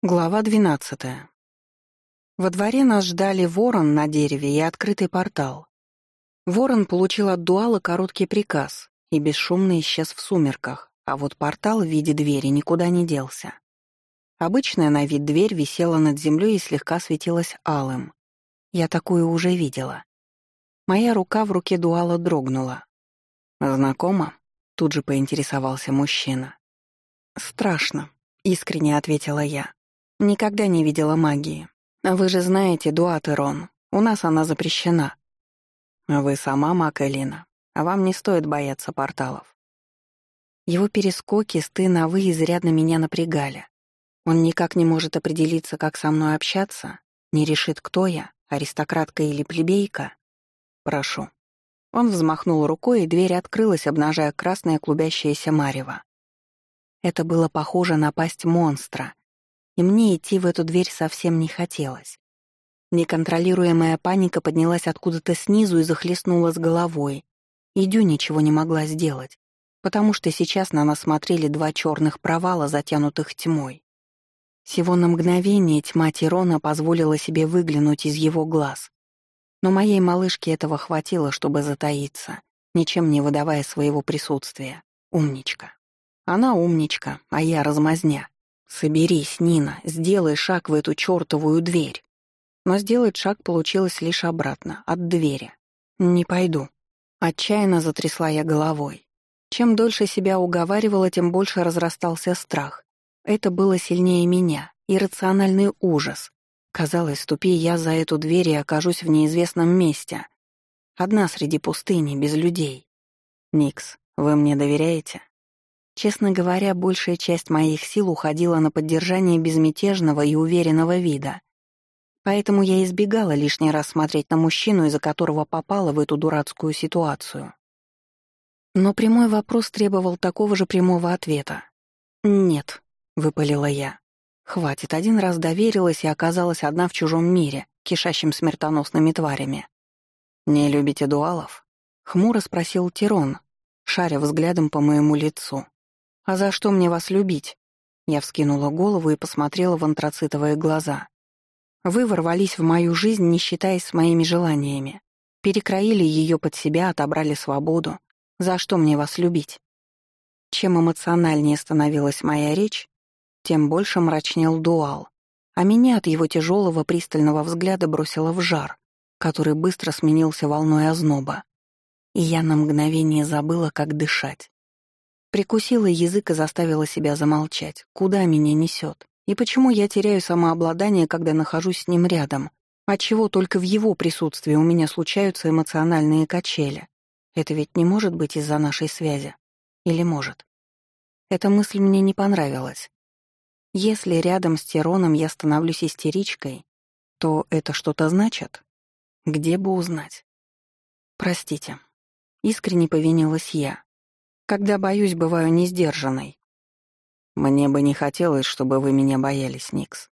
Глава двенадцатая. Во дворе нас ждали ворон на дереве и открытый портал. Ворон получил от дуала короткий приказ и бесшумно исчез в сумерках, а вот портал в виде двери никуда не делся. Обычная на вид дверь висела над землей и слегка светилась алым. Я такую уже видела. Моя рука в руке дуала дрогнула. «Знакомо?» — тут же поинтересовался мужчина. «Страшно», — искренне ответила я. Никогда не видела магии. Вы же знаете, Дуат Ирон. У нас она запрещена. Вы сама маг Элина, а вам не стоит бояться порталов. Его перескоки с «ты» на «вы» изрядно меня напрягали. Он никак не может определиться, как со мной общаться, не решит, кто я, аристократка или плебейка. Прошу. Он взмахнул рукой, и дверь открылась, обнажая красное клубящееся марево. Это было похоже на пасть монстра, и мне идти в эту дверь совсем не хотелось. Неконтролируемая паника поднялась откуда-то снизу и захлестнула с головой. И ничего не могла сделать, потому что сейчас на нас смотрели два черных провала, затянутых тьмой. Всего на мгновение тьма Тирона позволила себе выглянуть из его глаз. Но моей малышке этого хватило, чтобы затаиться, ничем не выдавая своего присутствия. Умничка. Она умничка, а я размазня. «Соберись, Нина, сделай шаг в эту чертовую дверь». Но сделать шаг получилось лишь обратно, от двери. «Не пойду». Отчаянно затрясла я головой. Чем дольше себя уговаривала, тем больше разрастался страх. Это было сильнее меня, иррациональный ужас. Казалось, ступи я за эту дверь и окажусь в неизвестном месте. Одна среди пустыни, без людей. «Никс, вы мне доверяете?» Честно говоря, большая часть моих сил уходила на поддержание безмятежного и уверенного вида. Поэтому я избегала лишний раз смотреть на мужчину, из-за которого попала в эту дурацкую ситуацию. Но прямой вопрос требовал такого же прямого ответа. «Нет», — выпалила я. «Хватит, один раз доверилась и оказалась одна в чужом мире, кишащим смертоносными тварями». «Не любите дуалов?» — хмуро спросил Тирон, шаря взглядом по моему лицу. «А за что мне вас любить?» Я вскинула голову и посмотрела в антрацитовые глаза. «Вы ворвались в мою жизнь, не считаясь с моими желаниями. Перекроили ее под себя, отобрали свободу. За что мне вас любить?» Чем эмоциональнее становилась моя речь, тем больше мрачнел дуал, а меня от его тяжелого пристального взгляда бросило в жар, который быстро сменился волной озноба. И я на мгновение забыла, как дышать. Прикусила язык и заставила себя замолчать. Куда меня несет? И почему я теряю самообладание, когда нахожусь с ним рядом? Отчего только в его присутствии у меня случаются эмоциональные качели? Это ведь не может быть из-за нашей связи. Или может? Эта мысль мне не понравилась. Если рядом с Тироном я становлюсь истеричкой, то это что-то значит? Где бы узнать? Простите. Искренне повинилась я. Когда боюсь, бываю несдержанной. Мне бы не хотелось, чтобы вы меня боялись, Никс.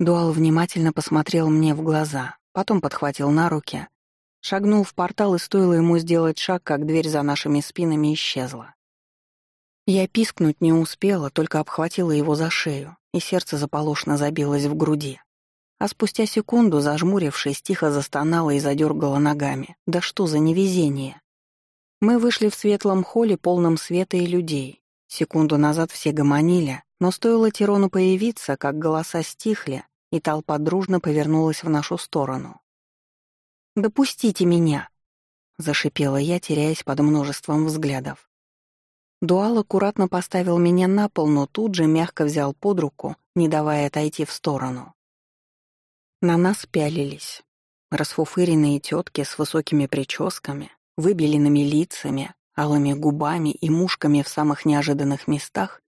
Дуал внимательно посмотрел мне в глаза, потом подхватил на руки, шагнул в портал, и стоило ему сделать шаг, как дверь за нашими спинами исчезла. Я пискнуть не успела, только обхватила его за шею, и сердце заполошно забилось в груди. А спустя секунду, зажмурившись, тихо застонала и задергала ногами. Да что за невезение! Мы вышли в светлом холле, полном света и людей. Секунду назад все гомонили, но стоило Тирону появиться, как голоса стихли, и толпа дружно повернулась в нашу сторону. «Допустите меня!» — зашипела я, теряясь под множеством взглядов. Дуал аккуратно поставил меня на пол, но тут же мягко взял под руку, не давая отойти в сторону. На нас пялились. Расфуфыренные тетки с высокими прическами, выбеленными лицами, алыми губами и мушками в самых неожиданных местах,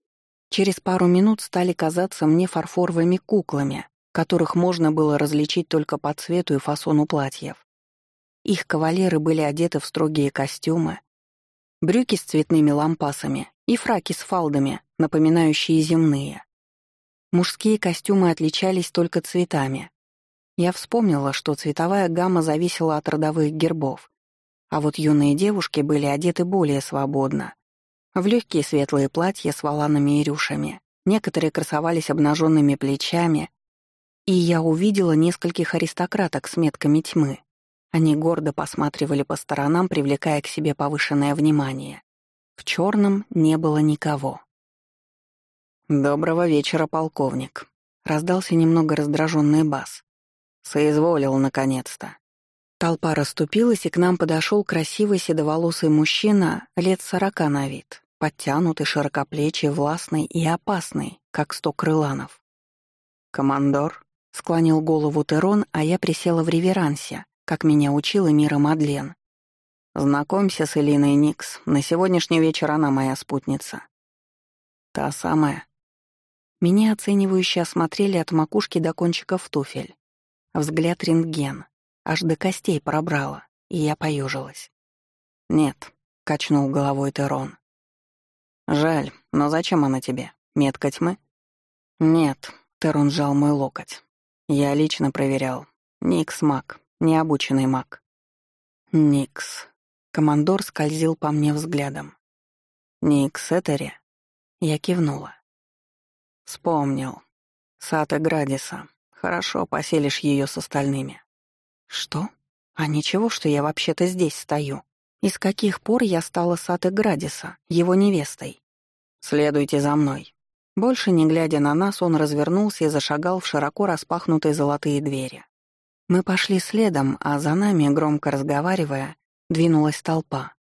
через пару минут стали казаться мне фарфоровыми куклами, которых можно было различить только по цвету и фасону платьев. Их кавалеры были одеты в строгие костюмы, брюки с цветными лампасами и фраки с фалдами, напоминающие земные. Мужские костюмы отличались только цветами. Я вспомнила, что цветовая гамма зависела от родовых гербов. А вот юные девушки были одеты более свободно. В легкие светлые платья с воланами и рюшами некоторые красовались обнаженными плечами, и я увидела нескольких аристократок с метками тьмы. Они гордо посматривали по сторонам, привлекая к себе повышенное внимание. В черном не было никого. «Доброго вечера, полковник», — раздался немного раздраженный бас. «Соизволил, наконец-то». Толпа расступилась, и к нам подошел красивый седоволосый мужчина лет сорока на вид, подтянутый, широкоплечий, властный и опасный, как сто крыланов. «Командор», — склонил голову Терон, а я присела в реверансе, как меня учила Мира Мадлен. «Знакомься с Элиной Никс. На сегодняшний вечер она моя спутница». «Та самая». Меня оценивающе осмотрели от макушки до кончиков туфель. Взгляд рентген. Аж до костей пробрало, и я поежилась. «Нет», — качнул головой Терон. «Жаль, но зачем она тебе? Метка тьмы?» «Нет», — Терон сжал мой локоть. «Я лично проверял. Никс маг, необученный маг». «Никс», Командор скользил по мне взглядом. «Ник Сеттери?» Я кивнула. «Вспомнил. Сата Градиса. Хорошо, поселишь ее с остальными». «Что? А ничего, что я вообще-то здесь стою. И с каких пор я стала Саты Градиса, его невестой?» «Следуйте за мной». Больше не глядя на нас, он развернулся и зашагал в широко распахнутые золотые двери. Мы пошли следом, а за нами, громко разговаривая, Двинулась толпа.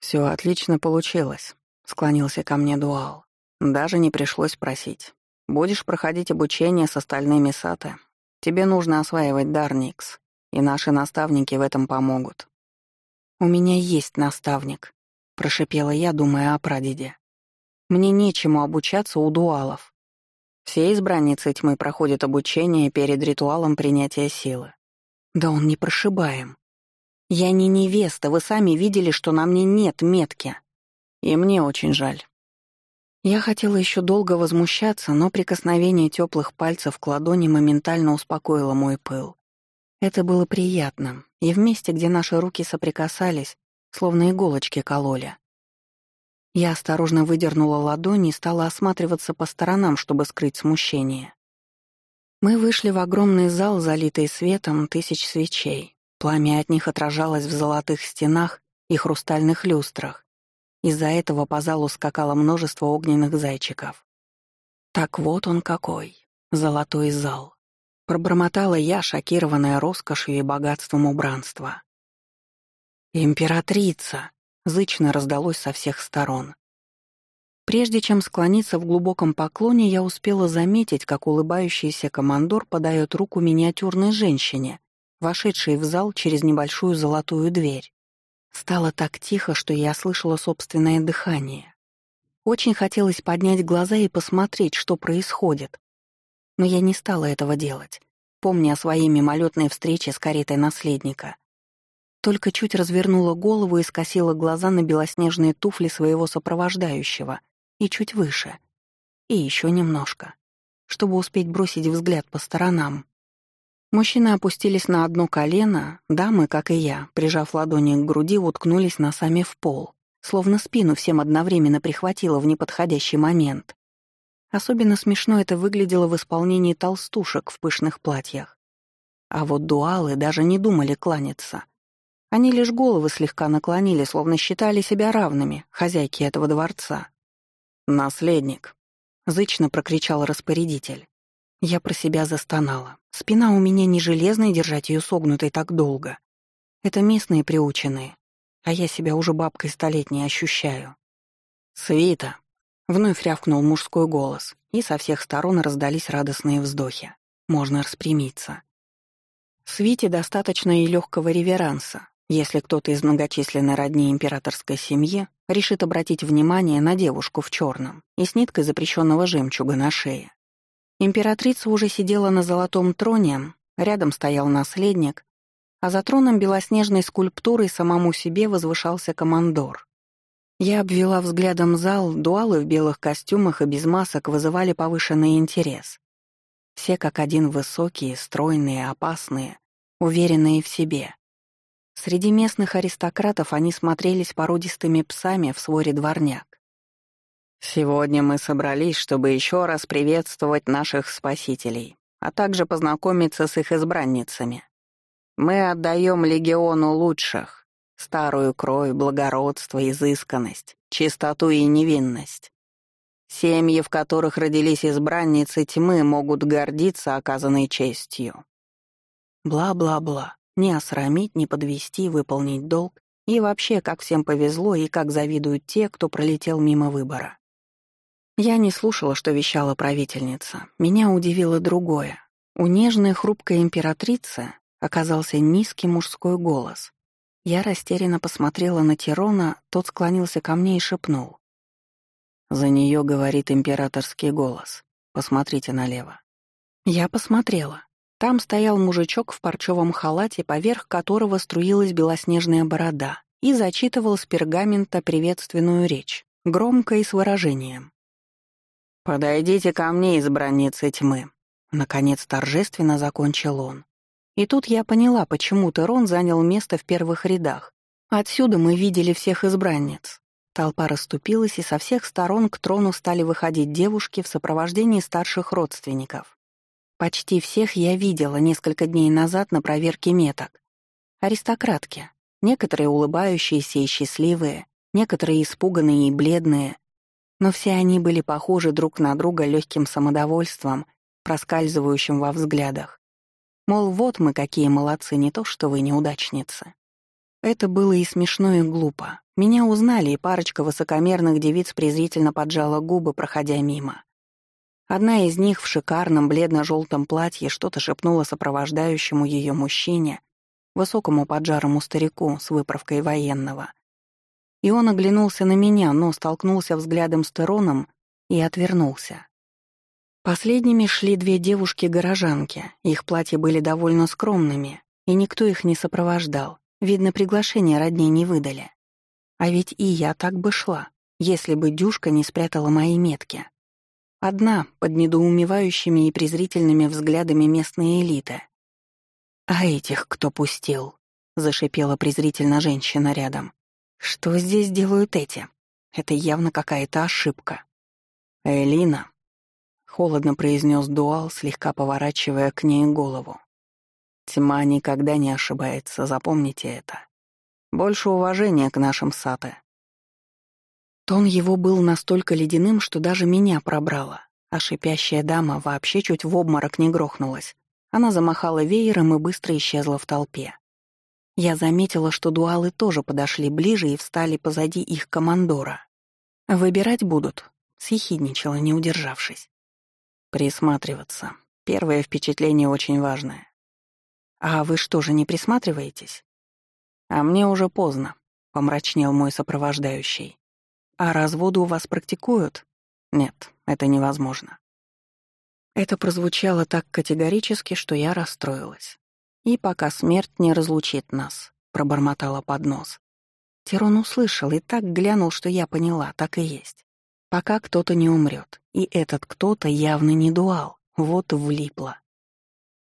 Все отлично получилось», — склонился ко мне Дуал. «Даже не пришлось просить. Будешь проходить обучение с остальными саты. Тебе нужно осваивать дар Никс, и наши наставники в этом помогут». «У меня есть наставник», — прошипела я, думая о прадеде. «Мне нечему обучаться у дуалов. Все избранницы тьмы проходят обучение перед ритуалом принятия силы. Да он не прошибаем. «Я не невеста, вы сами видели, что на мне нет метки. И мне очень жаль». Я хотела еще долго возмущаться, но прикосновение теплых пальцев к ладони моментально успокоило мой пыл. Это было приятно, и в месте, где наши руки соприкасались, словно иголочки кололи. Я осторожно выдернула ладони и стала осматриваться по сторонам, чтобы скрыть смущение. Мы вышли в огромный зал, залитый светом тысяч свечей. Пламя от них отражалось в золотых стенах и хрустальных люстрах. Из-за этого по залу скакало множество огненных зайчиков. Так вот он какой, золотой зал. Пробормотала я, шокированная роскошью и богатством убранства. «Императрица!» — зычно раздалось со всех сторон. Прежде чем склониться в глубоком поклоне, я успела заметить, как улыбающийся командор подает руку миниатюрной женщине, вошедшей в зал через небольшую золотую дверь. Стало так тихо, что я слышала собственное дыхание. Очень хотелось поднять глаза и посмотреть, что происходит. Но я не стала этого делать, помня о своей мимолетной встрече с каретой наследника. Только чуть развернула голову и скосила глаза на белоснежные туфли своего сопровождающего и чуть выше. И еще немножко, чтобы успеть бросить взгляд по сторонам. Мужчины опустились на одно колено, дамы, как и я, прижав ладони к груди, уткнулись носами в пол, словно спину всем одновременно прихватило в неподходящий момент. Особенно смешно это выглядело в исполнении толстушек в пышных платьях. А вот дуалы даже не думали кланяться. Они лишь головы слегка наклонили, словно считали себя равными, хозяйки этого дворца. «Наследник», — зычно прокричал распорядитель. Я про себя застонала. Спина у меня не железная, держать ее согнутой так долго. Это местные приученные, а я себя уже бабкой столетней ощущаю. «Свита!» — вновь рявкнул мужской голос, и со всех сторон раздались радостные вздохи. Можно распрямиться. Свите достаточно и легкого реверанса, если кто-то из многочисленной родни императорской семьи решит обратить внимание на девушку в черном и с ниткой запрещенного жемчуга на шее. Императрица уже сидела на золотом троне, рядом стоял наследник, а за троном белоснежной скульптурой самому себе возвышался командор. Я обвела взглядом зал, дуалы в белых костюмах и без масок вызывали повышенный интерес. Все как один высокие, стройные, опасные, уверенные в себе. Среди местных аристократов они смотрелись породистыми псами в своре дворняк. «Сегодня мы собрались, чтобы еще раз приветствовать наших спасителей, а также познакомиться с их избранницами. Мы отдаем легиону лучших, старую кровь, благородство, изысканность, чистоту и невинность. Семьи, в которых родились избранницы тьмы, могут гордиться оказанной честью. Бла-бла-бла. Не осрамить, не подвести, выполнить долг. И вообще, как всем повезло и как завидуют те, кто пролетел мимо выбора. Я не слушала, что вещала правительница. Меня удивило другое. У нежной хрупкой императрицы оказался низкий мужской голос. Я растерянно посмотрела на Тирона, тот склонился ко мне и шепнул. За нее говорит императорский голос. Посмотрите налево. Я посмотрела. Там стоял мужичок в парчевом халате, поверх которого струилась белоснежная борода, и зачитывал с пергамента приветственную речь, громко и с выражением. «Подойдите ко мне, избранницы тьмы», — наконец торжественно закончил он. И тут я поняла, почему Терон занял место в первых рядах. Отсюда мы видели всех избранниц. Толпа расступилась, и со всех сторон к трону стали выходить девушки в сопровождении старших родственников. Почти всех я видела несколько дней назад на проверке меток. Аристократки. Некоторые улыбающиеся и счастливые, некоторые испуганные и бледные. Но все они были похожи друг на друга легким самодовольством, проскальзывающим во взглядах. Мол, вот мы какие молодцы, не то что вы неудачницы. Это было и смешно, и глупо. Меня узнали, и парочка высокомерных девиц презрительно поджала губы, проходя мимо. Одна из них в шикарном бледно-желтом платье что-то шепнула сопровождающему ее мужчине, высокому поджарому старику с выправкой военного. И он оглянулся на меня, но столкнулся взглядом с Тероном и отвернулся. Последними шли две девушки-горожанки, их платья были довольно скромными, и никто их не сопровождал. Видно, приглашение родней не выдали. А ведь и я так бы шла, если бы Дюшка не спрятала мои метки. Одна, под недоумевающими и презрительными взглядами местной элиты. «А этих кто пустил?» — зашипела презрительно женщина рядом. «Что здесь делают эти? Это явно какая-то ошибка». «Элина», — холодно произнес Дуал, слегка поворачивая к ней голову. Тьма никогда не ошибается, запомните это. Больше уважения к нашим саты. Тон его был настолько ледяным, что даже меня пробрало, а шипящая дама вообще чуть в обморок не грохнулась. Она замахала веером и быстро исчезла в толпе. Я заметила, что дуалы тоже подошли ближе и встали позади их командора. «Выбирать будут», — съехидничала, не удержавшись. «Присматриваться. Первое впечатление очень важное. «А вы что же не присматриваетесь?» «А мне уже поздно», — помрачнел мой сопровождающий. «А разводы у вас практикуют?» «Нет, это невозможно». Это прозвучало так категорически, что я расстроилась. «И пока смерть не разлучит нас», — пробормотала под нос. Тирон услышал и так глянул, что я поняла, так и есть. Пока кто-то не умрет, и этот кто-то явно не дуал, вот влипло.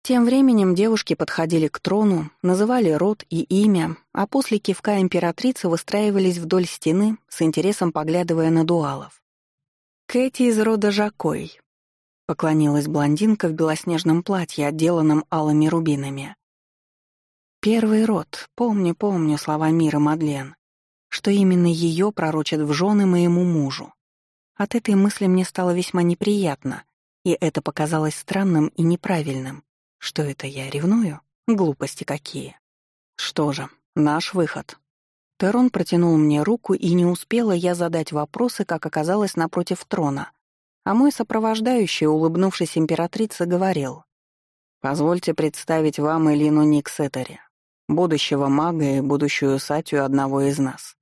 Тем временем девушки подходили к трону, называли род и имя, а после кивка императрицы выстраивались вдоль стены, с интересом поглядывая на дуалов. «Кэти из рода Жакой», — поклонилась блондинка в белоснежном платье, отделанном алыми рубинами. «Первый род, помню, помню слова Мира Мадлен, что именно ее пророчат в жены моему мужу. От этой мысли мне стало весьма неприятно, и это показалось странным и неправильным. Что это я ревную? Глупости какие. Что же, наш выход. Терон протянул мне руку, и не успела я задать вопросы, как оказалось напротив трона. А мой сопровождающий, улыбнувшись императрице, говорил. «Позвольте представить вам Элину Никсетери, будущего мага и будущую сатью одного из нас».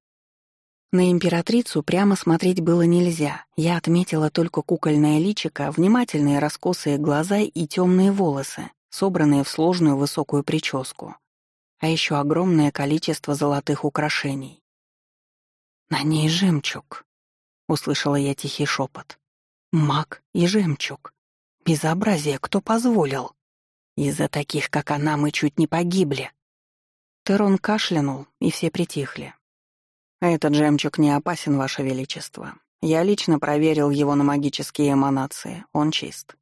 На императрицу прямо смотреть было нельзя. Я отметила только кукольное личико, внимательные раскосые глаза и темные волосы, собранные в сложную высокую прическу, а еще огромное количество золотых украшений. «На ней жемчуг», — услышала я тихий шепот. «Маг и жемчуг. Безобразие кто позволил? Из-за таких, как она, мы чуть не погибли». Терон кашлянул, и все притихли. «Этот жемчуг не опасен, Ваше Величество. Я лично проверил его на магические эманации, он чист.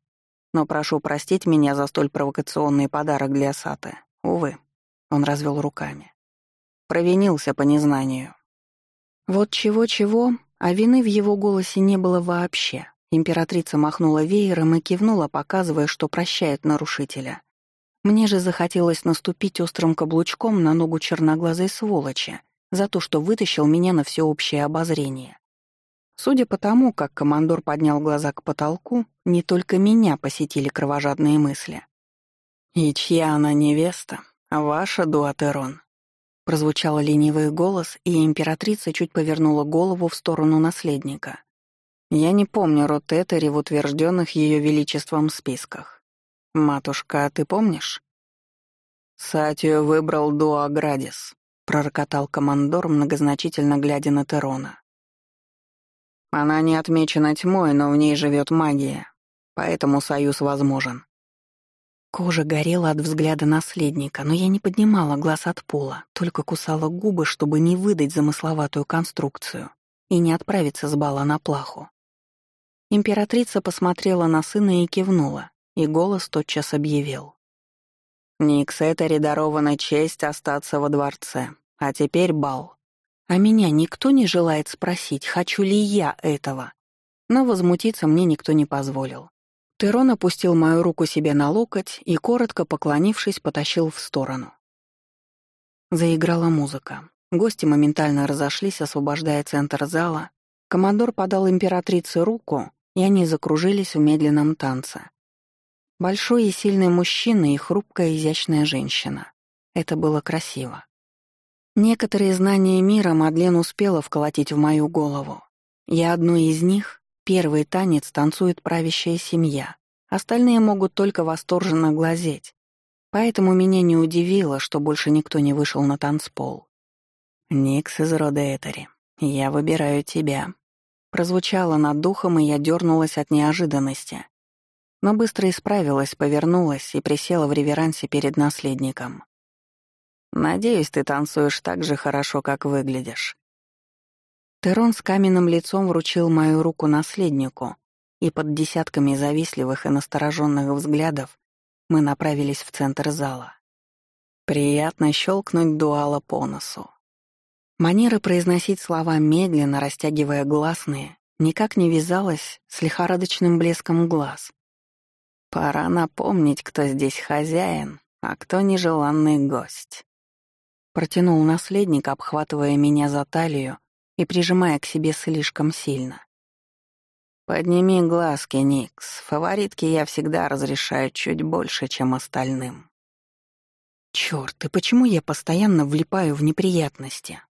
Но прошу простить меня за столь провокационный подарок для Саты. Увы, он развел руками. Провинился по незнанию. Вот чего-чего, а вины в его голосе не было вообще. Императрица махнула веером и кивнула, показывая, что прощает нарушителя. Мне же захотелось наступить острым каблучком на ногу черноглазой сволочи за то, что вытащил меня на всеобщее обозрение. Судя по тому, как командор поднял глаза к потолку, не только меня посетили кровожадные мысли. «И чья она невеста? Ваша, Дуатерон?» Прозвучал ленивый голос, и императрица чуть повернула голову в сторону наследника. Я не помню род Этери в утвержденных ее величеством списках. Матушка, ты помнишь? Сатию выбрал Дуаградис, пророкотал командор, многозначительно глядя на Терона. Она не отмечена тьмой, но в ней живет магия, поэтому союз возможен. Кожа горела от взгляда наследника, но я не поднимала глаз от пола, только кусала губы, чтобы не выдать замысловатую конструкцию и не отправиться с бала на плаху. Императрица посмотрела на сына и кивнула, и голос тотчас объявил. «Никс, это дарована честь остаться во дворце, а теперь бал. А меня никто не желает спросить, хочу ли я этого?» Но возмутиться мне никто не позволил. Терон опустил мою руку себе на локоть и, коротко поклонившись, потащил в сторону. Заиграла музыка. Гости моментально разошлись, освобождая центр зала. Командор подал императрице руку, и они закружились в медленном танце. Большой и сильный мужчина и хрупкая изящная женщина. Это было красиво. Некоторые знания мира Мадлен успела вколотить в мою голову. Я одной из них, первый танец танцует правящая семья. Остальные могут только восторженно глазеть. Поэтому меня не удивило, что больше никто не вышел на танцпол. «Никс из рода Этери, я выбираю тебя», Прозвучало над духом, и я дернулась от неожиданности. Но быстро исправилась, повернулась и присела в реверансе перед наследником. «Надеюсь, ты танцуешь так же хорошо, как выглядишь». Терон с каменным лицом вручил мою руку наследнику, и под десятками завистливых и настороженных взглядов мы направились в центр зала. Приятно щелкнуть дуала по носу. Манера произносить слова медленно, растягивая гласные, никак не вязалась с лихорадочным блеском глаз. «Пора напомнить, кто здесь хозяин, а кто нежеланный гость». Протянул наследник, обхватывая меня за талию и прижимая к себе слишком сильно. «Подними глазки, Никс. Фаворитке я всегда разрешаю чуть больше, чем остальным». Чёрт, и почему я постоянно влипаю в неприятности?